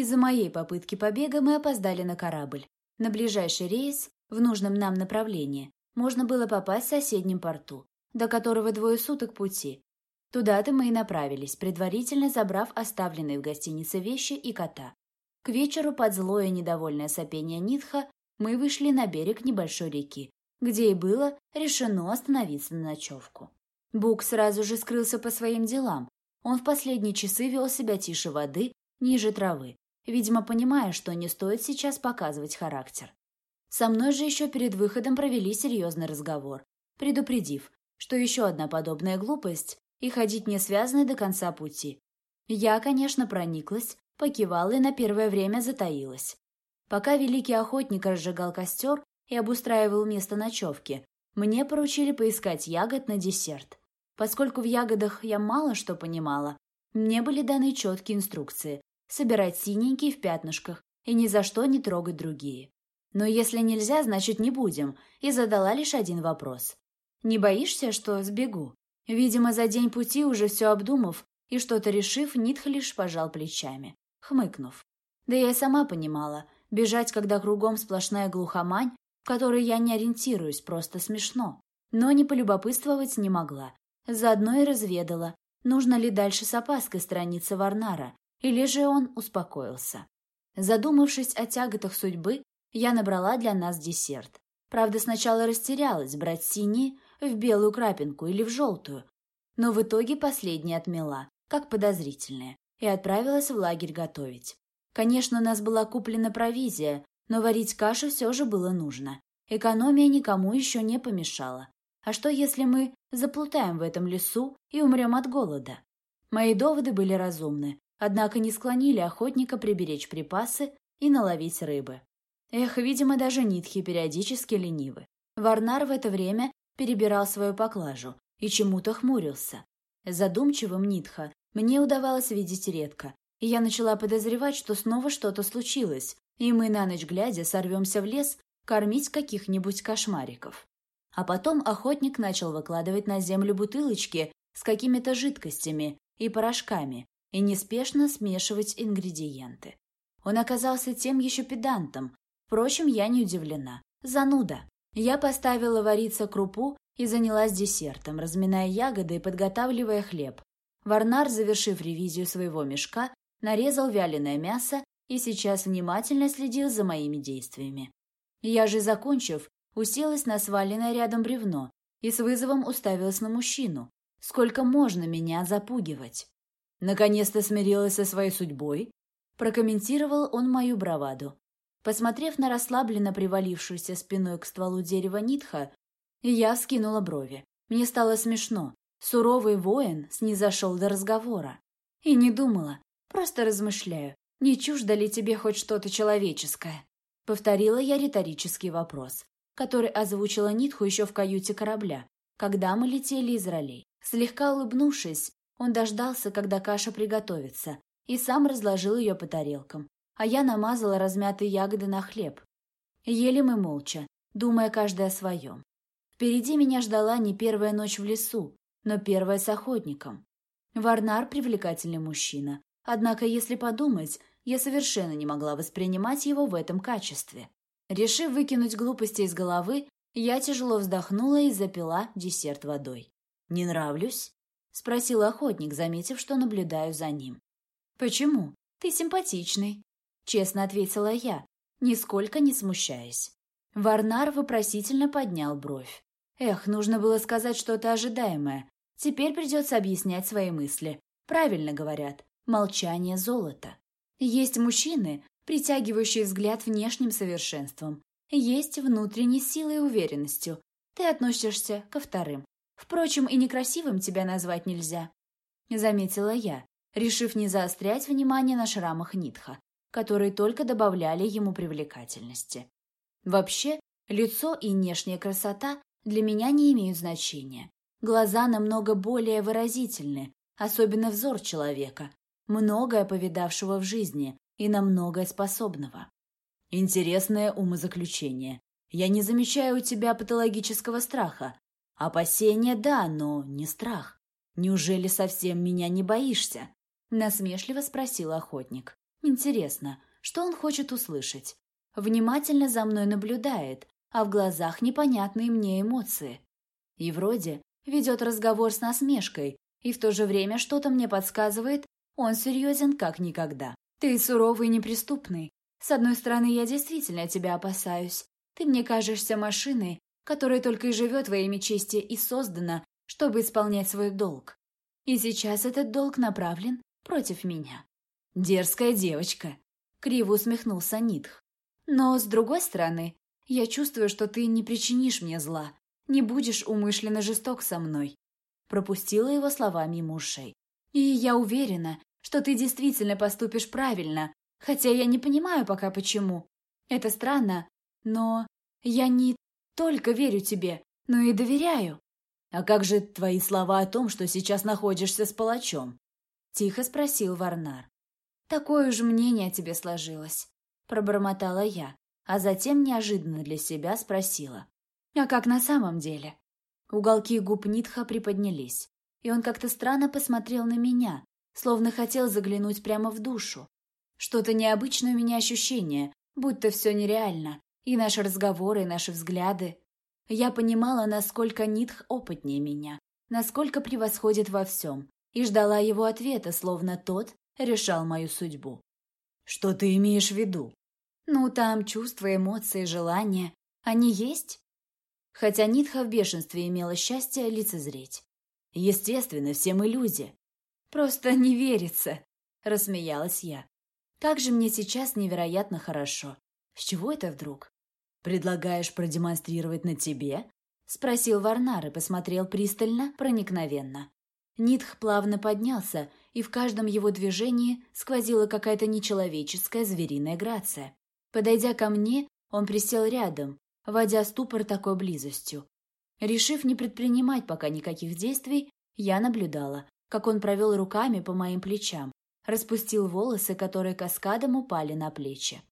Из-за моей попытки побега мы опоздали на корабль. На ближайший рейс, в нужном нам направлении, можно было попасть в соседнем порту, до которого двое суток пути. Туда-то мы и направились, предварительно забрав оставленные в гостинице вещи и кота. К вечеру под злое недовольное сопение Нитха мы вышли на берег небольшой реки, где и было решено остановиться на ночевку. Бук сразу же скрылся по своим делам. Он в последние часы вел себя тише воды, ниже травы, видимо, понимая, что не стоит сейчас показывать характер. Со мной же еще перед выходом провели серьезный разговор, предупредив, что еще одна подобная глупость и ходить не связанной до конца пути. Я, конечно, прониклась, покивала и на первое время затаилась. Пока великий охотник разжигал костер и обустраивал место ночевки, мне поручили поискать ягод на десерт. Поскольку в ягодах я мало что понимала, мне были даны четкие инструкции – собирать синенькие в пятнышках и ни за что не трогать другие. Но если нельзя, значит не будем, и задала лишь один вопрос. «Не боишься, что сбегу?» Видимо, за день пути уже все обдумав и что-то решив, Нитх лишь пожал плечами, хмыкнув. Да я и сама понимала, Бежать, когда кругом сплошная глухомань, в которой я не ориентируюсь, просто смешно. Но не полюбопытствовать не могла. Заодно и разведала, нужно ли дальше с опаской страница Варнара, или же он успокоился. Задумавшись о тяготах судьбы, я набрала для нас десерт. Правда, сначала растерялась, брать синий в белую крапинку или в желтую. Но в итоге последний отмела, как подозрительное, и отправилась в лагерь готовить. Конечно, у нас была куплена провизия, но варить кашу все же было нужно. Экономия никому еще не помешала. А что, если мы заплутаем в этом лесу и умрем от голода? Мои доводы были разумны, однако не склонили охотника приберечь припасы и наловить рыбы. Эх, видимо, даже нитхи периодически ленивы. Варнар в это время перебирал свою поклажу и чему-то хмурился. Задумчивым нитха мне удавалось видеть редко, и я начала подозревать, что снова что-то случилось, и мы на ночь глядя сорвемся в лес кормить каких-нибудь кошмариков. А потом охотник начал выкладывать на землю бутылочки с какими-то жидкостями и порошками и неспешно смешивать ингредиенты. Он оказался тем еще педантом. Впрочем, я не удивлена. Зануда. Я поставила вариться крупу и занялась десертом, разминая ягоды и подготавливая хлеб. Варнар, завершив ревизию своего мешка, нарезал вяленое мясо и сейчас внимательно следил за моими действиями. Я же, закончив, уселась на сваленное рядом бревно и с вызовом уставилась на мужчину. Сколько можно меня запугивать? Наконец-то смирилась со своей судьбой? Прокомментировал он мою браваду. Посмотрев на расслабленно привалившуюся спиной к стволу дерева Нитха, я вскинула брови. Мне стало смешно. Суровый воин снизошел до разговора. И не думала, Просто размышляю, не чуждо ли тебе хоть что-то человеческое?» Повторила я риторический вопрос, который озвучила Нитху еще в каюте корабля, когда мы летели из ролей. Слегка улыбнувшись, он дождался, когда каша приготовится, и сам разложил ее по тарелкам, а я намазала размятые ягоды на хлеб. Ели мы молча, думая каждый о своем. Впереди меня ждала не первая ночь в лесу, но первая с охотником. Варнар – привлекательный мужчина, Однако, если подумать, я совершенно не могла воспринимать его в этом качестве. Решив выкинуть глупости из головы, я тяжело вздохнула и запила десерт водой. «Не нравлюсь?» — спросил охотник, заметив, что наблюдаю за ним. «Почему? Ты симпатичный», — честно ответила я, нисколько не смущаясь. Варнар вопросительно поднял бровь. Эх, нужно было сказать что-то ожидаемое. Теперь придется объяснять свои мысли. Правильно говорят молчание золота. Есть мужчины, притягивающие взгляд внешним совершенством. Есть внутренней силой и уверенностью. Ты относишься ко вторым. Впрочем, и некрасивым тебя назвать нельзя. Заметила я, решив не заострять внимание на шрамах Нитха, которые только добавляли ему привлекательности. Вообще, лицо и внешняя красота для меня не имеют значения. Глаза намного более выразительны, особенно взор человека, многое повидавшего в жизни и на многое способного. Интересное умозаключение. Я не замечаю у тебя патологического страха. Опасения – да, но не страх. Неужели совсем меня не боишься? Насмешливо спросил охотник. Интересно, что он хочет услышать? Внимательно за мной наблюдает, а в глазах непонятные мне эмоции. И вроде ведет разговор с насмешкой, и в то же время что-то мне подсказывает, он серьезен как никогда. Ты суровый и неприступный. С одной стороны, я действительно тебя опасаюсь. Ты мне кажешься машиной, которая только и живет во имя чести и создана, чтобы исполнять свой долг. И сейчас этот долг направлен против меня. Дерзкая девочка. Криво усмехнулся Нитх. Но, с другой стороны, я чувствую, что ты не причинишь мне зла, не будешь умышленно жесток со мной. Пропустила его слова мимо ушей. И я уверена, что ты действительно поступишь правильно, хотя я не понимаю пока почему. Это странно, но я не только верю тебе, но и доверяю. А как же твои слова о том, что сейчас находишься с палачом? Тихо спросил Варнар. Такое же мнение о тебе сложилось, пробормотала я, а затем неожиданно для себя спросила. А как на самом деле? Уголки губ Нитха приподнялись, и он как-то странно посмотрел на меня, словно хотел заглянуть прямо в душу. Что-то необычное у меня ощущение, будто все нереально, и наши разговоры, и наши взгляды. Я понимала, насколько Нитх опытнее меня, насколько превосходит во всем, и ждала его ответа, словно тот решал мою судьбу. «Что ты имеешь в виду?» «Ну, там чувства, эмоции, желания. Они есть?» Хотя Нитха в бешенстве имела счастье лицезреть. «Естественно, все мы люди». «Просто не верится», — рассмеялась я. «Как же мне сейчас невероятно хорошо. С чего это вдруг?» «Предлагаешь продемонстрировать на тебе?» — спросил Варнар и посмотрел пристально, проникновенно. Нитх плавно поднялся, и в каждом его движении сквозила какая-то нечеловеческая звериная грация. Подойдя ко мне, он присел рядом, водя ступор такой близостью. Решив не предпринимать пока никаких действий, я наблюдала, как он провел руками по моим плечам, распустил волосы, которые каскадом упали на плечи.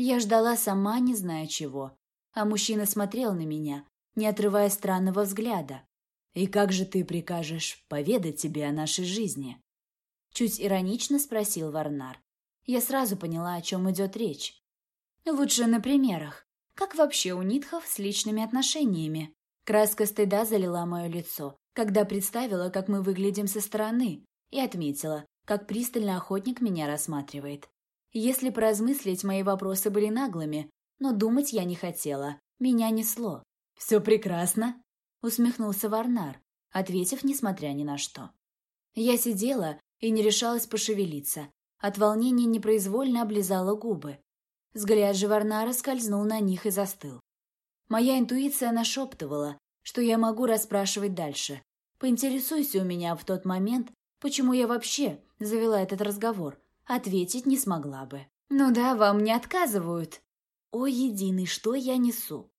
Я ждала сама, не зная чего, а мужчина смотрел на меня, не отрывая странного взгляда. «И как же ты прикажешь поведать тебе о нашей жизни?» Чуть иронично спросил Варнар. Я сразу поняла, о чем идет речь. Лучше на примерах. Как вообще у нитхов с личными отношениями? Краска стыда залила мое лицо, когда представила, как мы выглядим со стороны, и отметила, как пристально охотник меня рассматривает. Если поразмыслить, мои вопросы были наглыми, но думать я не хотела. Меня несло. «Все прекрасно», — усмехнулся Варнар, ответив, несмотря ни на что. Я сидела и не решалась пошевелиться. От волнения непроизвольно облизала губы. Взгляд же Варнара скользнул на них и застыл. Моя интуиция нашептывала, что я могу расспрашивать дальше. Поинтересуйся у меня в тот момент, почему я вообще завела этот разговор. Ответить не смогла бы. «Ну да, вам не отказывают». «О, единый, что я несу?»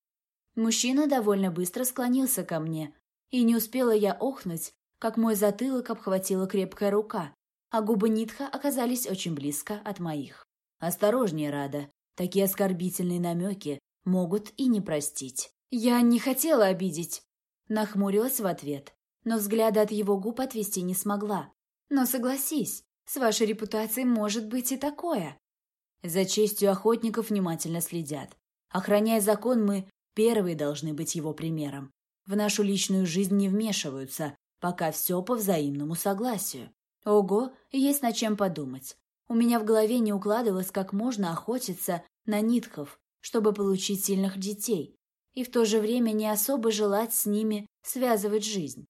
Мужчина довольно быстро склонился ко мне, и не успела я охнуть, как мой затылок обхватила крепкая рука, а губы Нитха оказались очень близко от моих. «Осторожнее, Рада, такие оскорбительные намеки могут и не простить». «Я не хотела обидеть», — нахмурилась в ответ, но взгляда от его губ отвести не смогла. «Но согласись, с вашей репутацией может быть и такое». За честью охотников внимательно следят. Охраняя закон, мы первые должны быть его примером. В нашу личную жизнь не вмешиваются, Пока все по взаимному согласию. Ого, есть над чем подумать. У меня в голове не укладывалось, как можно охотиться на нитков, чтобы получить сильных детей, и в то же время не особо желать с ними связывать жизнь.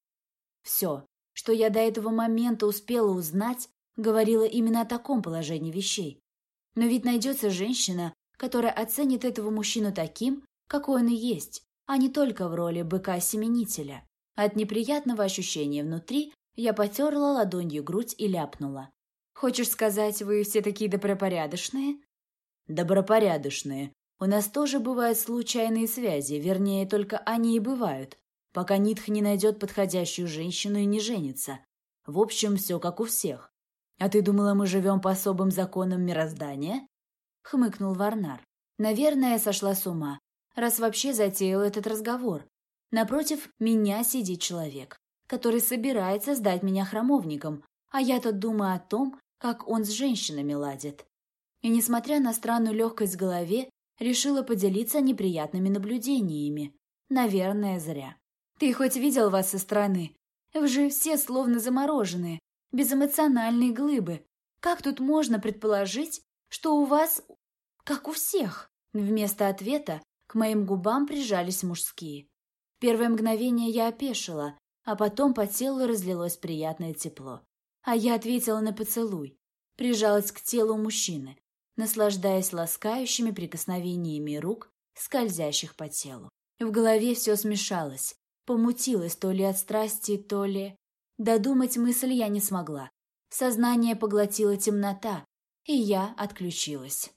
Все, что я до этого момента успела узнать, говорило именно о таком положении вещей. Но ведь найдется женщина, которая оценит этого мужчину таким, какой он и есть, а не только в роли быка-семенителя. От неприятного ощущения внутри я потерла ладонью грудь и ляпнула. «Хочешь сказать, вы все такие добропорядочные?» «Добропорядочные. У нас тоже бывают случайные связи, вернее, только они и бывают, пока Нитх не найдет подходящую женщину и не женится. В общем, все как у всех. А ты думала, мы живем по особым законам мироздания?» — хмыкнул Варнар. «Наверное, сошла с ума, раз вообще затеял этот разговор, Напротив меня сидит человек, который собирается сдать меня храмовником, а я тут думаю о том, как он с женщинами ладит. И, несмотря на странную легкость в голове, решила поделиться неприятными наблюдениями. Наверное, зря. Ты хоть видел вас со стороны? Вы же все словно замороженные, безэмоциональные глыбы. Как тут можно предположить, что у вас... как у всех? Вместо ответа к моим губам прижались мужские. Первое мгновение я опешила, а потом по телу разлилось приятное тепло. А я ответила на поцелуй, прижалась к телу мужчины, наслаждаясь ласкающими прикосновениями рук, скользящих по телу. В голове все смешалось, помутилось то ли от страсти, то ли... Додумать мысль я не смогла. Сознание поглотила темнота, и я отключилась.